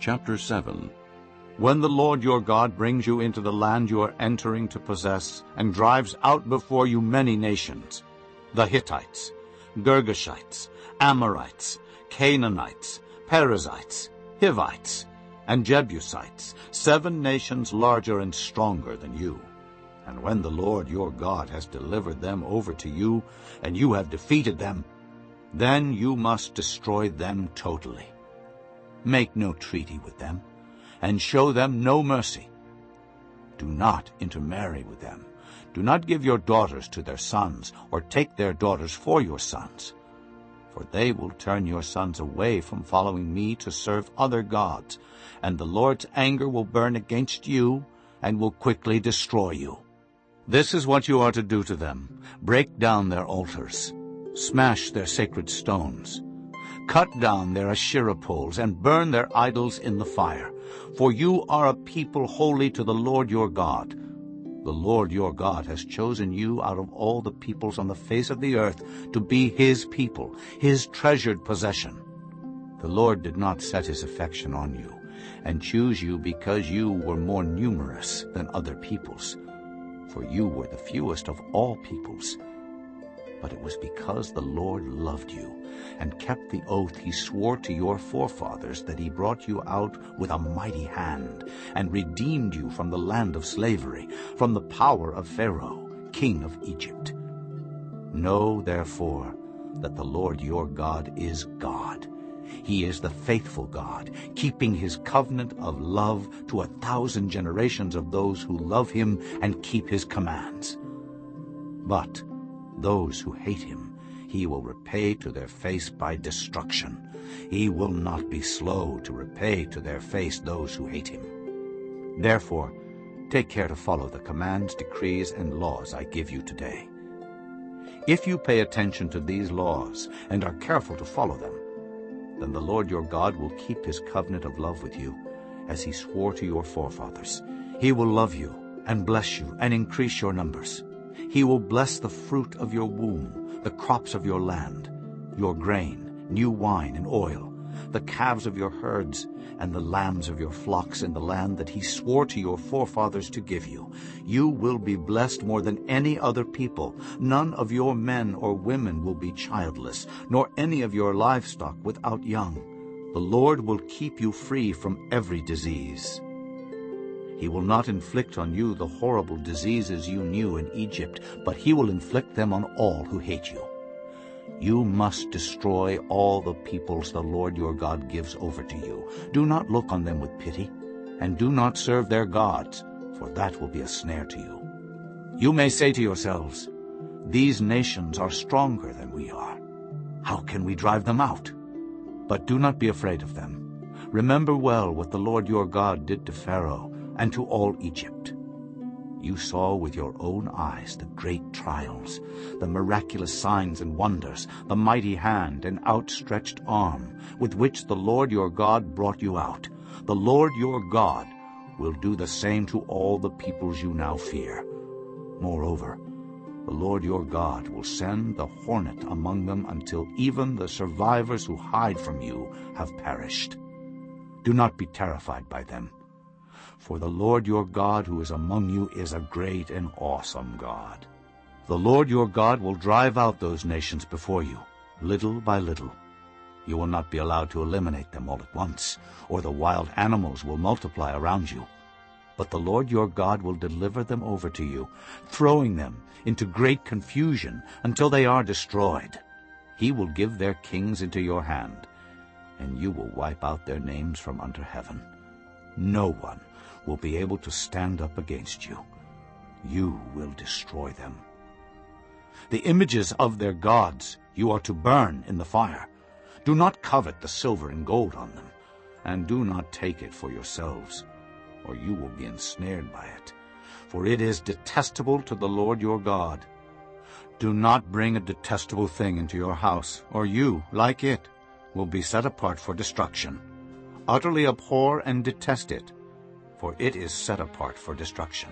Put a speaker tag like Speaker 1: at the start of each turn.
Speaker 1: Chapter 7 When the Lord your God brings you into the land you are entering to possess, and drives out before you many nations, the Hittites, Girgashites, Amorites, Canaanites, Perizzites, Hivites, and Jebusites, seven nations larger and stronger than you. And when the Lord your God has delivered them over to you, and you have defeated them, then you must destroy them totally. Make no treaty with them, and show them no mercy. Do not intermarry with them. Do not give your daughters to their sons, or take their daughters for your sons. For they will turn your sons away from following me to serve other gods, and the Lord's anger will burn against you and will quickly destroy you. This is what you are to do to them. Break down their altars. Smash their sacred stones. Cut down their Asherah poles and burn their idols in the fire. For you are a people holy to the Lord your God. The Lord your God has chosen you out of all the peoples on the face of the earth to be his people, his treasured possession. The Lord did not set his affection on you and choose you because you were more numerous than other peoples, for you were the fewest of all peoples. But it was because the Lord loved you and kept the oath he swore to your forefathers that he brought you out with a mighty hand and redeemed you from the land of slavery, from the power of Pharaoh, king of Egypt. Know, therefore, that the Lord your God is God. He is the faithful God, keeping his covenant of love to a thousand generations of those who love him and keep his commands. But those who hate him he will repay to their face by destruction. He will not be slow to repay to their face those who hate him. Therefore, take care to follow the commands, decrees, and laws I give you today. If you pay attention to these laws and are careful to follow them, then the Lord your God will keep his covenant of love with you, as he swore to your forefathers. He will love you and bless you and increase your numbers. He will bless the fruit of your womb, the crops of your land, your grain, new wine and oil, the calves of your herds, and the lambs of your flocks in the land that he swore to your forefathers to give you. You will be blessed more than any other people. None of your men or women will be childless, nor any of your livestock without young. The Lord will keep you free from every disease. He will not inflict on you the horrible diseases you knew in Egypt, but he will inflict them on all who hate you. You must destroy all the peoples the Lord your God gives over to you. Do not look on them with pity, and do not serve their gods, for that will be a snare to you. You may say to yourselves, These nations are stronger than we are. How can we drive them out? But do not be afraid of them. Remember well what the Lord your God did to Pharaoh and to all Egypt. You saw with your own eyes the great trials, the miraculous signs and wonders, the mighty hand and outstretched arm with which the Lord your God brought you out. The Lord your God will do the same to all the peoples you now fear. Moreover, the Lord your God will send the hornet among them until even the survivors who hide from you have perished. Do not be terrified by them for the Lord your God who is among you is a great and awesome God. The Lord your God will drive out those nations before you, little by little. You will not be allowed to eliminate them all at once, or the wild animals will multiply around you. But the Lord your God will deliver them over to you, throwing them into great confusion until they are destroyed. He will give their kings into your hand, and you will wipe out their names from under heaven. No one will be able to stand up against you. You will destroy them. The images of their gods you are to burn in the fire. Do not covet the silver and gold on them, and do not take it for yourselves, or you will be ensnared by it. For it is detestable to the Lord your God. Do not bring a detestable thing into your house, or you, like it, will be set apart for destruction. Utterly abhor and detest it, for it is set apart for destruction.